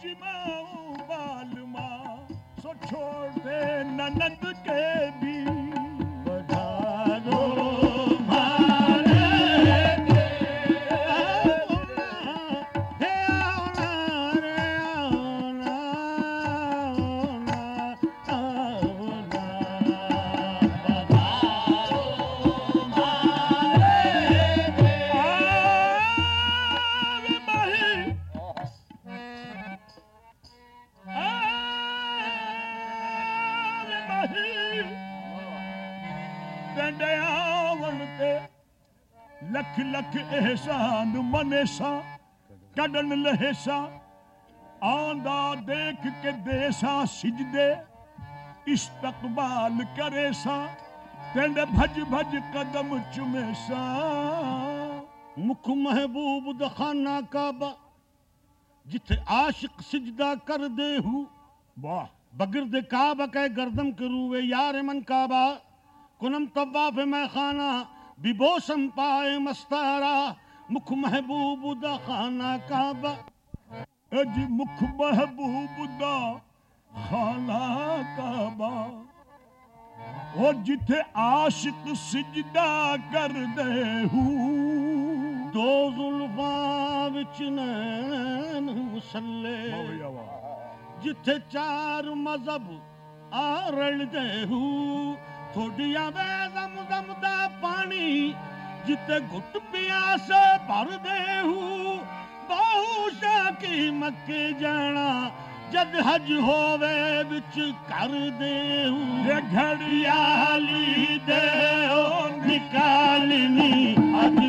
अजमाऊं बाल माँ सो छोड़ दे ननद के हमेशा कदन लहेसा आंदा देख के देसा सिजदे, इस्तकबाल करे सा तेंदे भज भज कदम चुमे सा। मुख महबूब दखाना काबा, जिथे आशिक सिजदा कर दे हूँ। वाह, बगिर दे काबा के गर्दम के रूवे, यार मन काबा। कुनम तवाफ मैं खाना बिबोसम पाए मस्तारा। मुख महबूब दा खाना काबा। अज मुख महबूब दा खाना काबा। ओ जिथे आशिक सिजदा कर दे दो जुल्फा जिथे चार मज़हब आरल दे थोड़िया वे दम दम दा पानी जिथे घुट पियास भरदे हू बहु शाकी मक्के जाना जद हज होवे विच कर दे हू ये घड़ियाली दे ओ निकालनी अज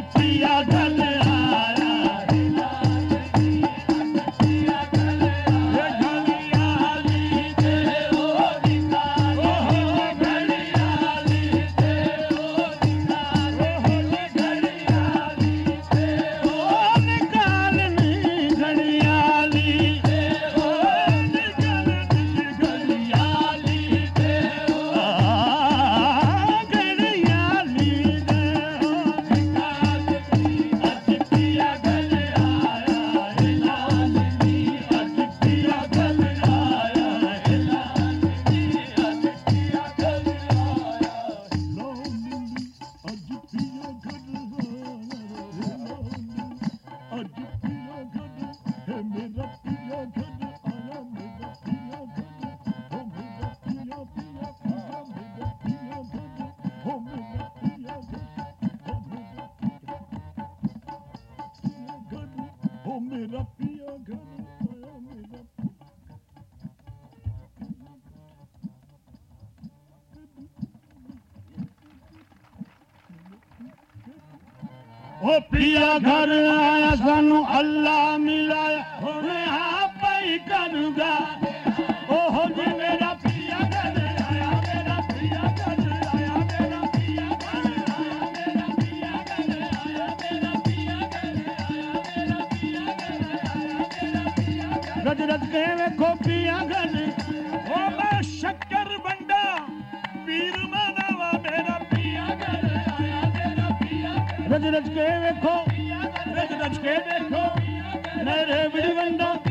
पिया घर आया सानू अल्लाह मिलाया रज रज के शक्कर रज रज के वेखो रज रज के देखो मेरे बिड़ी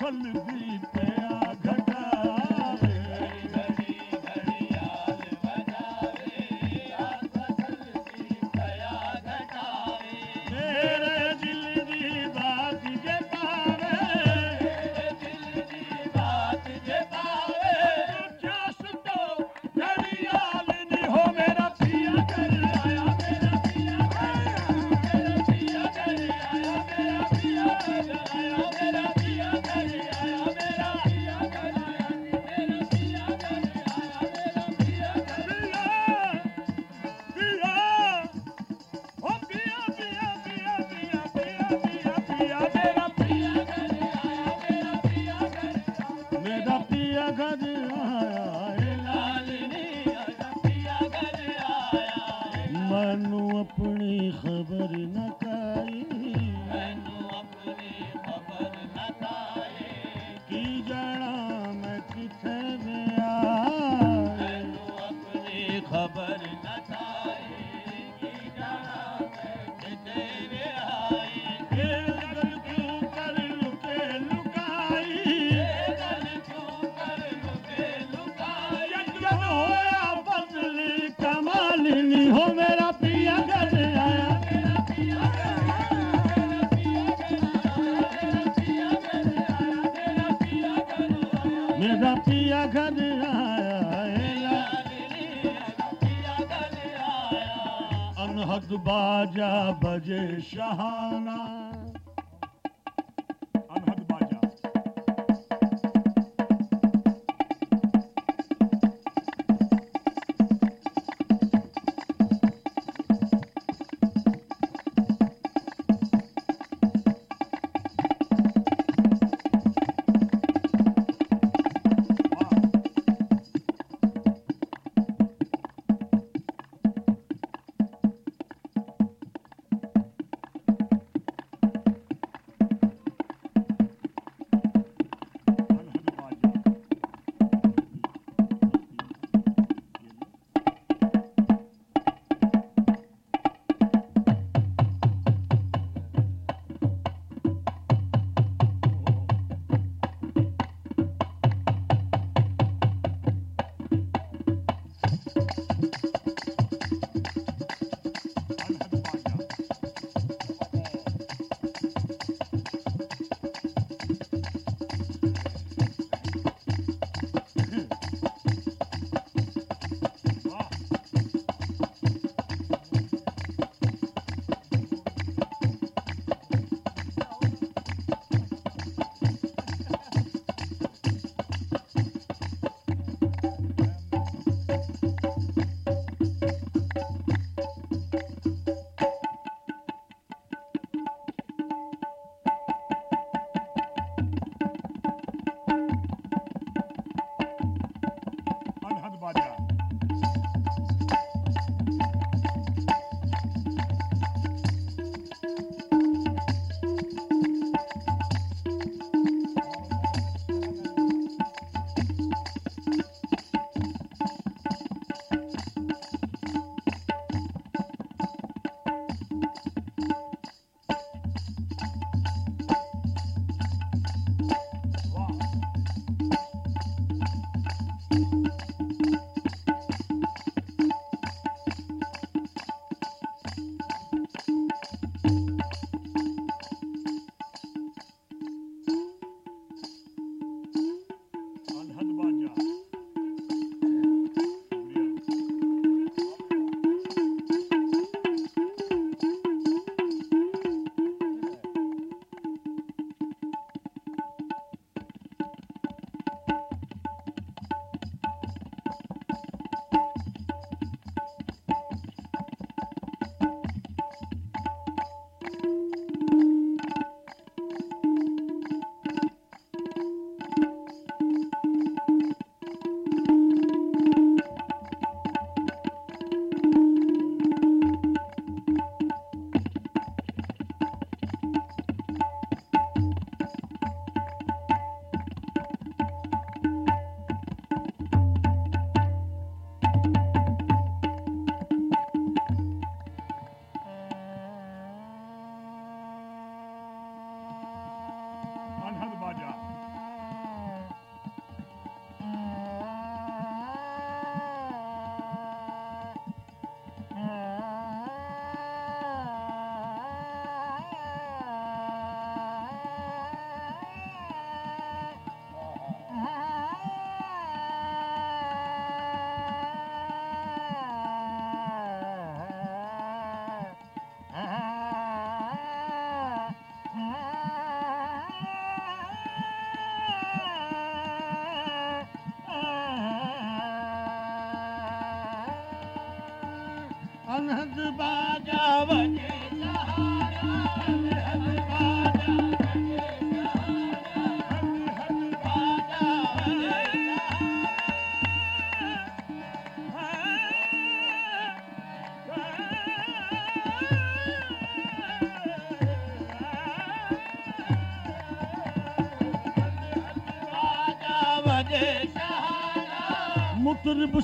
sallir बाजा बजे शहाना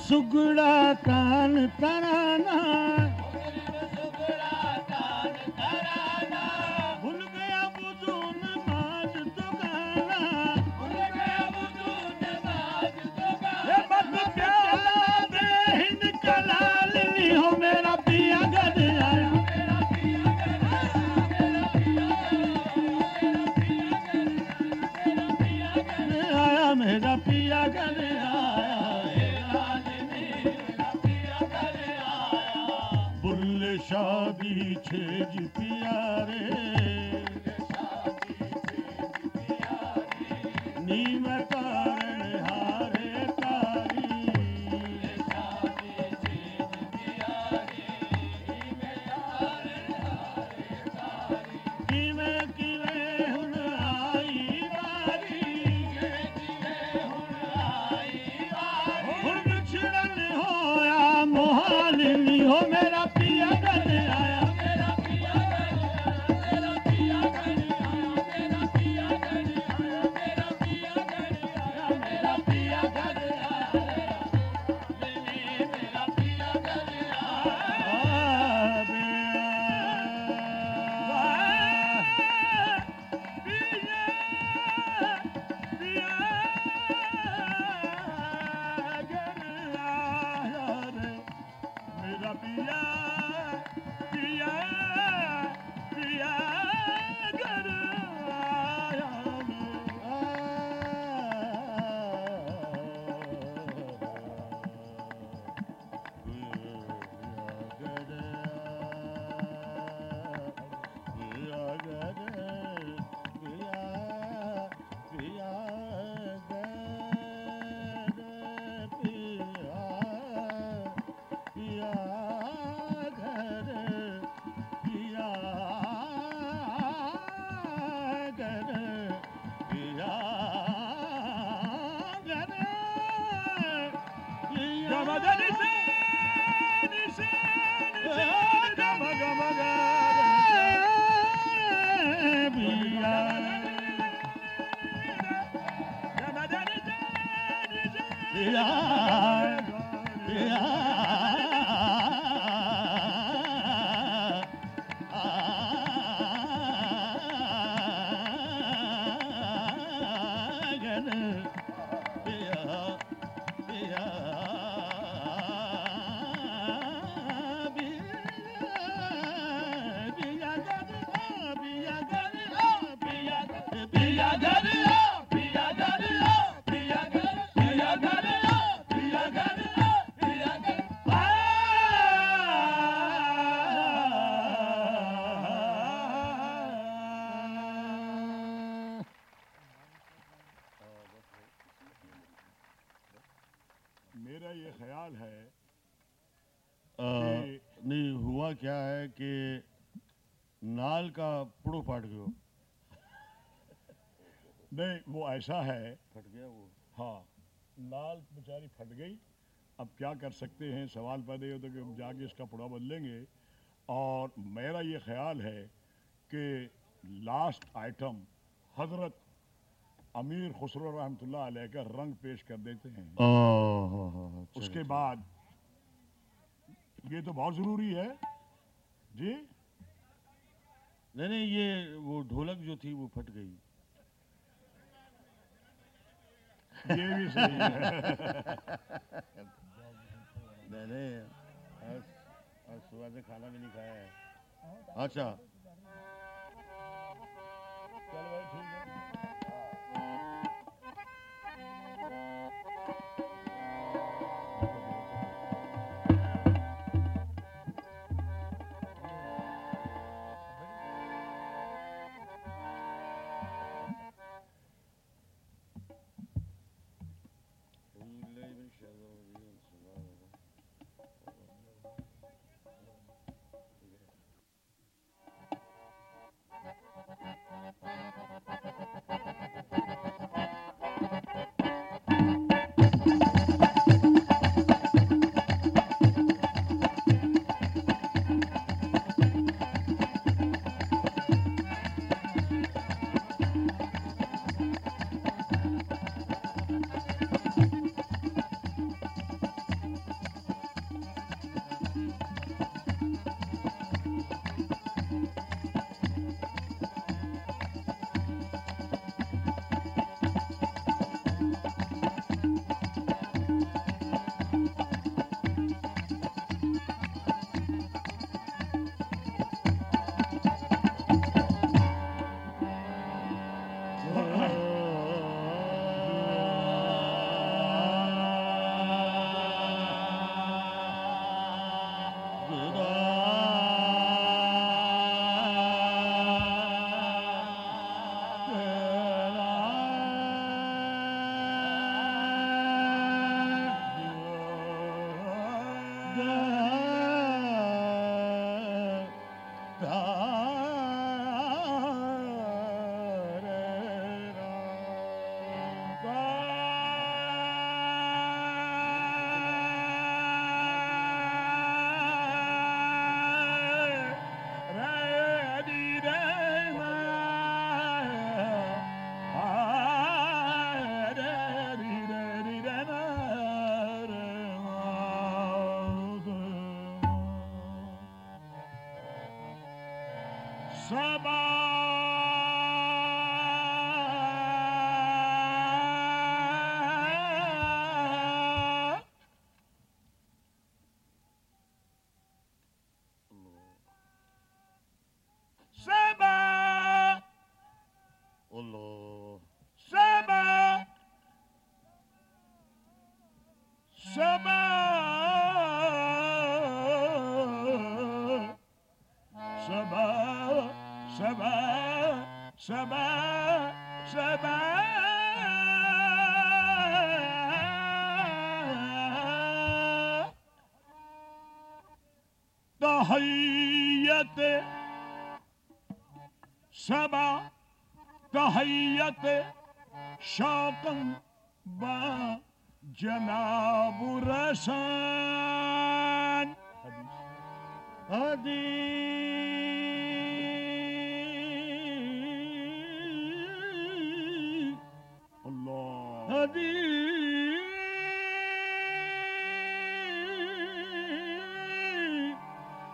सुगड़ा तान तराना नीम नहीं वो ऐसा है। फट गया वो। हाँ लाल बेचारी फट गई। अब क्या कर सकते हैं? सवाल पैदा होता कि हम जाके इसका पुड़ा बदलेंगे। और मेरा ये ख्याल है कि लास्ट आइटम हज़रत अमीर खुसरो अलैह का रंग पेश कर देते हैं। आ, उसके बाद ये तो बहुत ज़रूरी है। जी? नहीं नहीं ये वो ढोलक जो थी वो फट गई। ये भी सही है नहीं नहीं आज आज सुबह से खाना भी नहीं खाया है। अच्छा।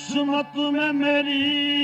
किस्मत में मेरी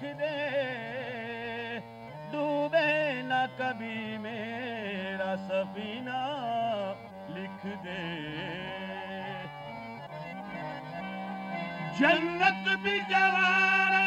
रख दे डूबे न कभी मेरा सफीना लिख दे। जन्नत भी जवारा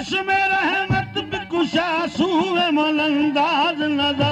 चश्मे रहमत भी कुशासू है मलंदाज नज़र।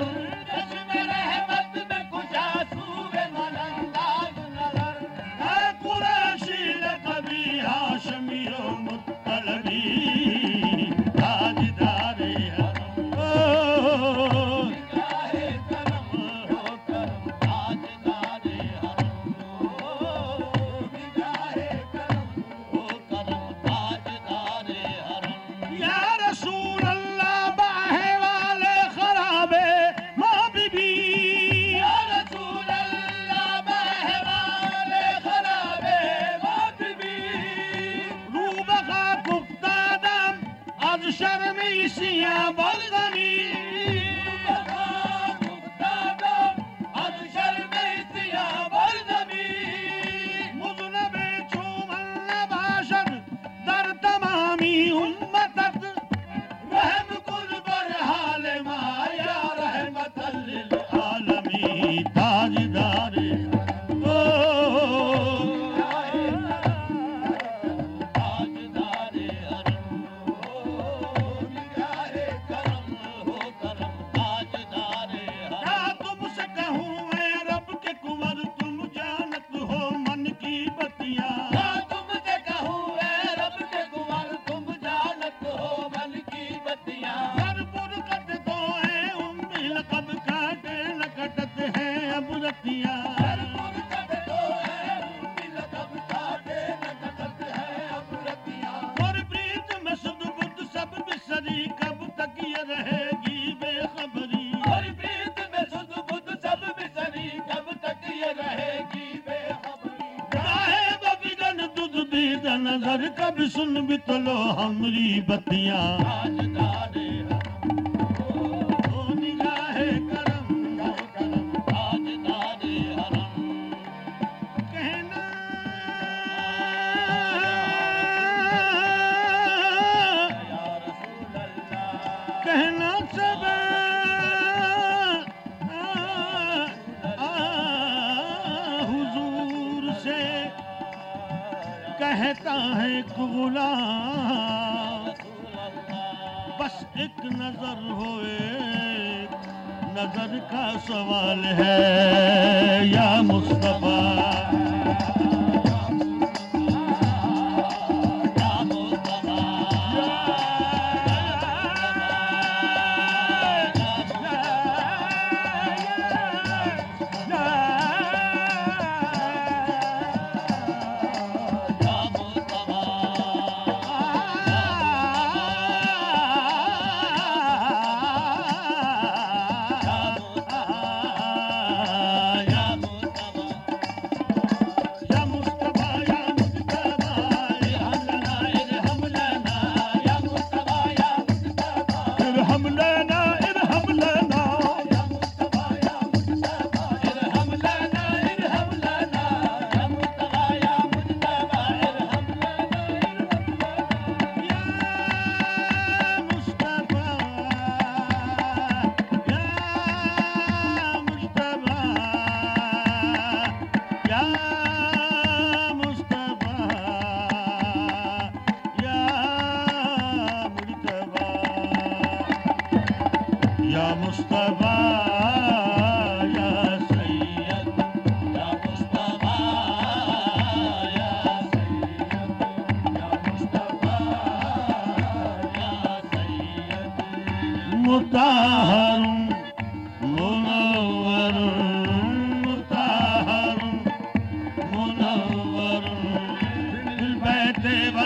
सुन बितलो हमरी बतिया।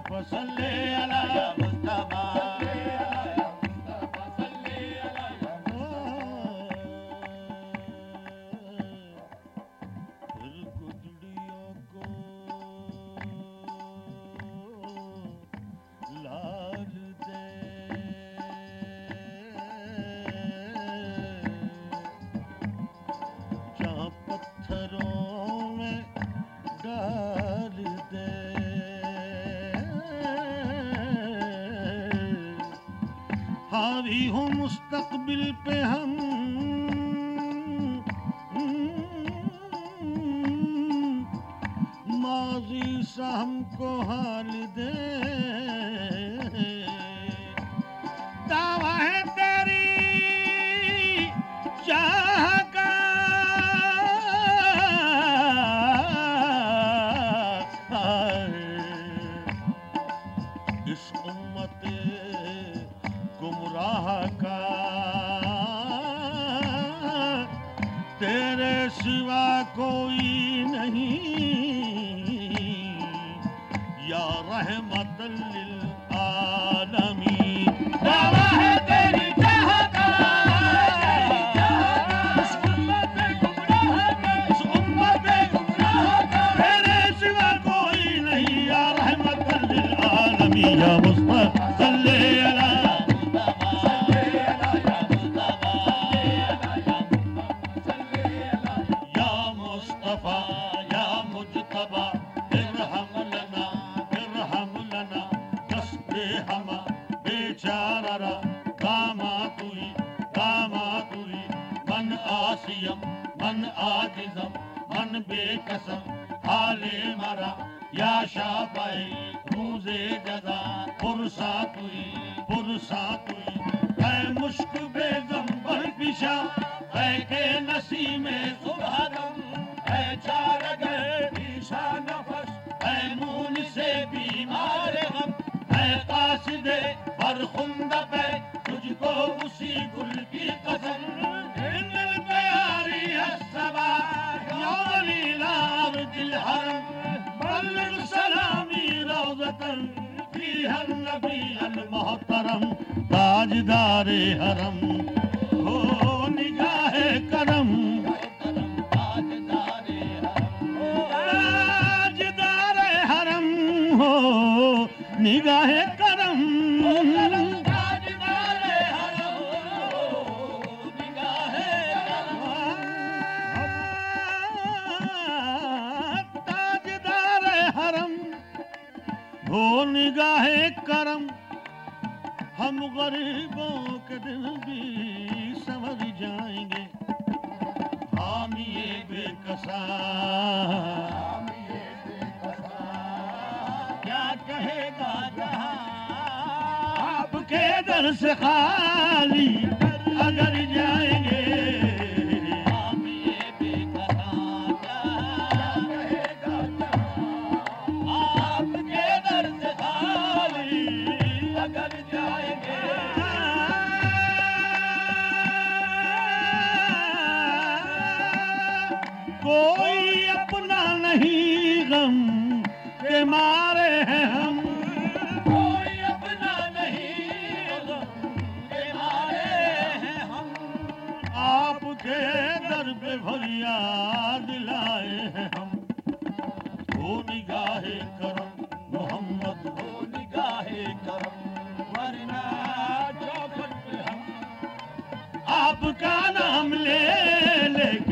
पसंद अला मुस्तफ़ा। निगाहे 是海。आपका नाम ले लेके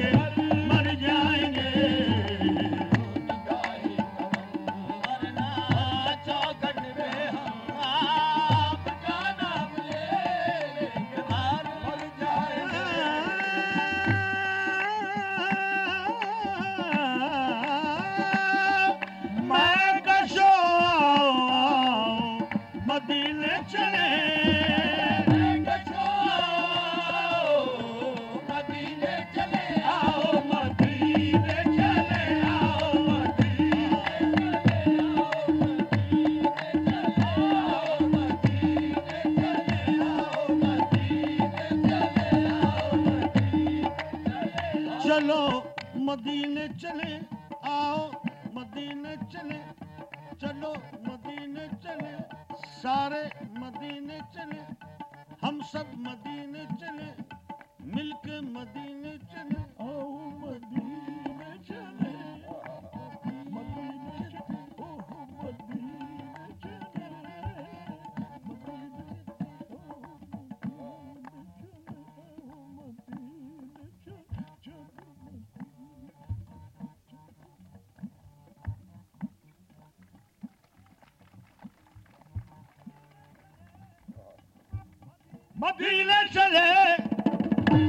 मदीने चले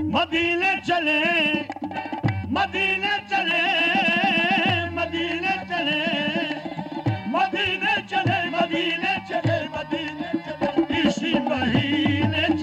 मदीने चले मदीने चले मदीने चले मदीने चले मदीने चले मदीने चले इसी महीने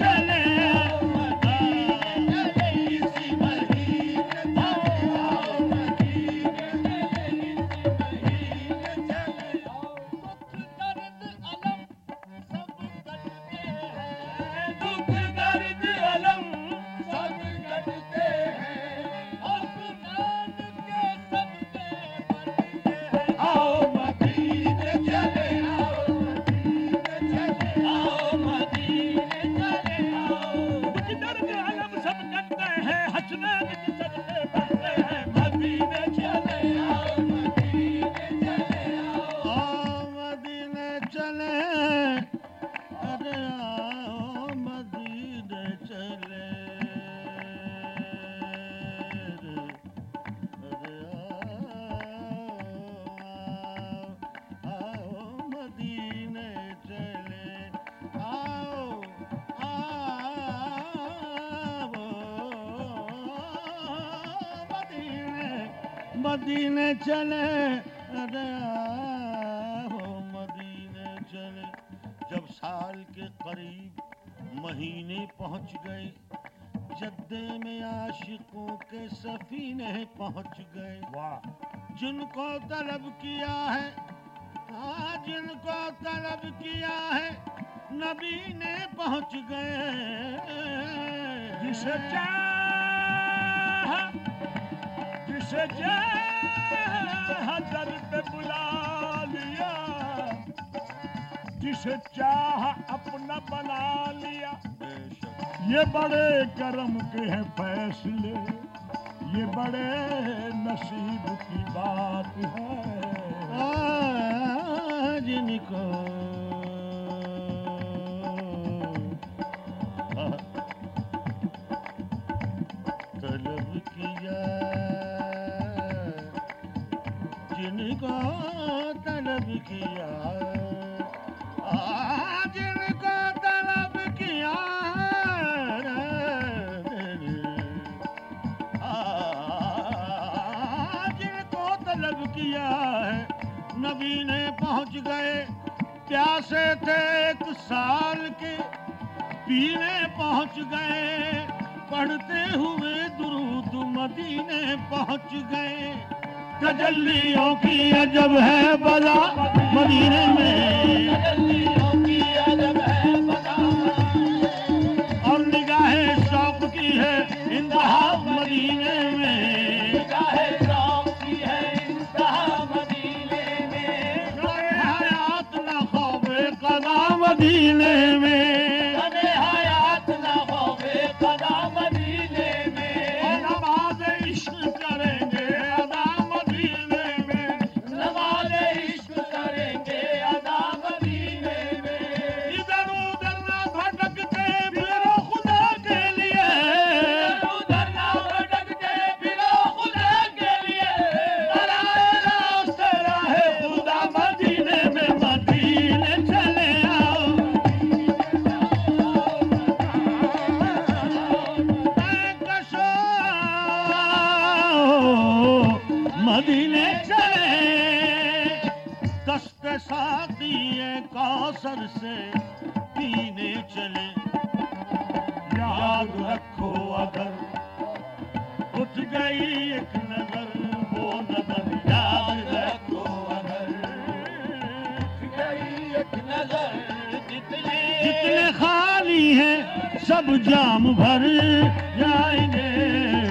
मदीने चले अरे हो मदीने चले। जब साल के करीब महीने पहुँच गए जद्दे में आशिकों के सफीने पहुँच गए। वाह। जिनको तलब किया है हाँ जिनको तलब किया है नबी ने पहुँच गए। जिसे चाह। हजर पे बुला लिया। जिसे चाह अपना बना लिया। ये बड़े कर्म के हैं फैसले। ये बड़े नसीब की बात है। किया है। नबी ने पहुँच गए। प्यासे थे एक साल के। पीने पहुँच गए। पढ़ते हुए दुरूद मदीने पहुँच गए। तजल्लियों की अजब है बला मदीने में। याद रखो अगर। उठ गई एक नजर वो नजर याद रखो अगर। गई एक नजर जितने जितने खाली हैं सब जाम भर जाएंगे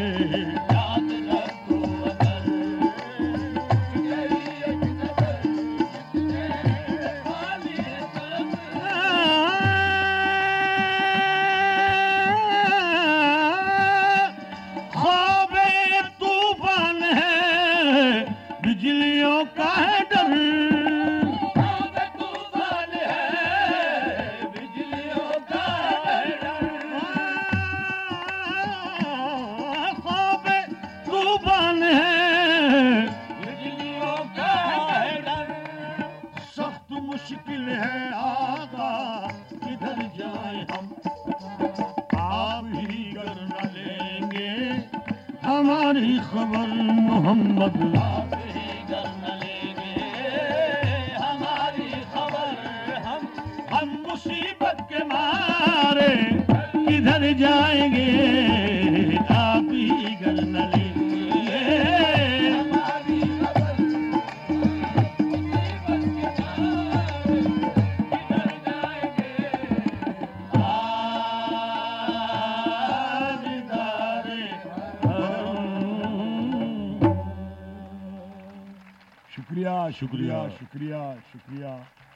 शुक्रिया। शुक्रिया शुक्रिया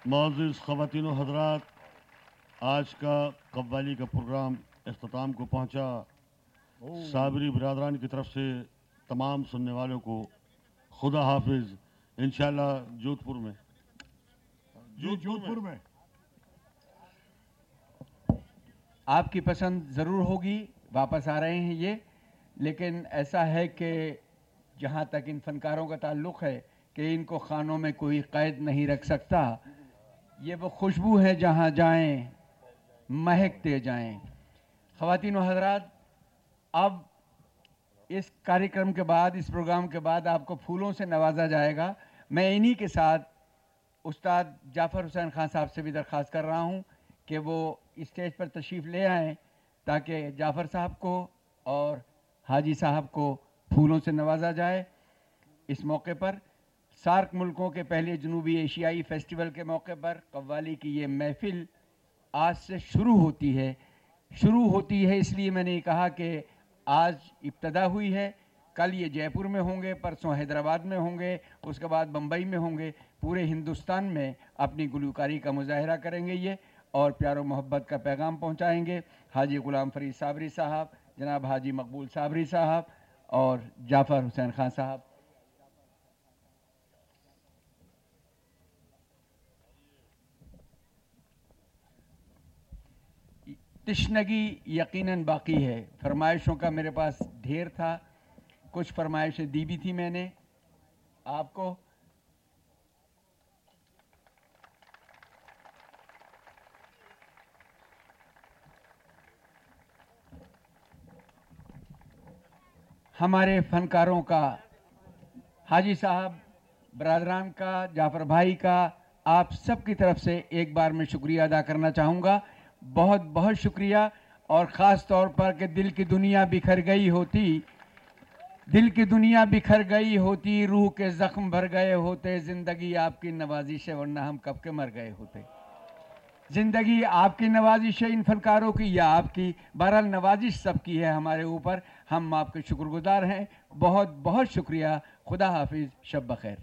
मोज़ ख़वातिन हजरात आज का कव्वाली का प्रोग्राम अख्ताम को पहुँचा। साबरी बरदरान की तरफ़ से तमाम सुनने वालों को खुदा हाफिज इंशाल्लाह जोधपुर में। जोधपुर में। आपकी पसंद ज़रूर होगी वापस आ रहे हैं ये लेकिन ऐसा है कि जहाँ तक इन फनकारों का ताल्लुक़ है कि इनको खानों में कोई कैद नहीं रख सकता। ये वो खुशबू है जहाँ जाएँ महकते जाएँ। ख़वातीन व हजरात, अब इस कार्यक्रम के बाद, इस प्रोग्राम के बाद आपको फूलों से नवाजा जाएगा। मैं इन्हीं के साथ उस्ताद जाफ़र हुसैन खान साहब से भी दरख्वास्त कर रहा हूँ कि वो स्टेज पर तशरीफ़ ले आएँ ताकि जाफ़र साहब को और हाजी साहब को फूलों से नवाजा जाए। इस मौके पर सार्क मुल्कों के पहले जनूबी एशियाई फेस्टिवल के मौके पर कव्वाली की ये महफिल आज से शुरू होती है। शुरू होती है इसलिए मैंने कहा कि आज इब्तदा हुई है। कल ये जयपुर में होंगे, परसों हैदराबाद में होंगे, उसके बाद बम्बई में होंगे। पूरे हिंदुस्तान में अपनी गुलकारी का मुजाहरा करेंगे ये और प्यारो मोहब्बत का पैगाम पहुंचाएँगे। हाजी गुलाम फरीद साबरी साहब, जनाब हाजी मकबूल साबरी साहब और जाफ़र हुसैन खान साहब। तशनगी यकीनन बाकी है। फरमाइशों का मेरे पास ढेर था। कुछ फरमाइशें दी भी थी मैंने। आपको? हमारे फनकारों का, हाजी साहब, बरदरान का, जाफ़र भाई का, आप सबकी तरफ़ से एक बार मैं शुक्रिया अदा करना चाहूँगा। बहुत बहुत शुक्रिया। और ख़ास तौर पर कि दिल की दुनिया बिखर गई होती, दिल की दुनिया बिखर गई होती, रूह के जख्म भर गए होते, ज़िंदगी आपकी नवाजिश है, वरना हम कब के मर गए होते। ज़िंदगी आपकी नवाजिश है, इन फनकारों की, या आपकी, बहरहाल नवाजिश सबकी है हमारे ऊपर। हम आपके शुक्रगुजार हैं। बहुत बहुत शुक्रिया। खुदा हाफिज, शब बखैर।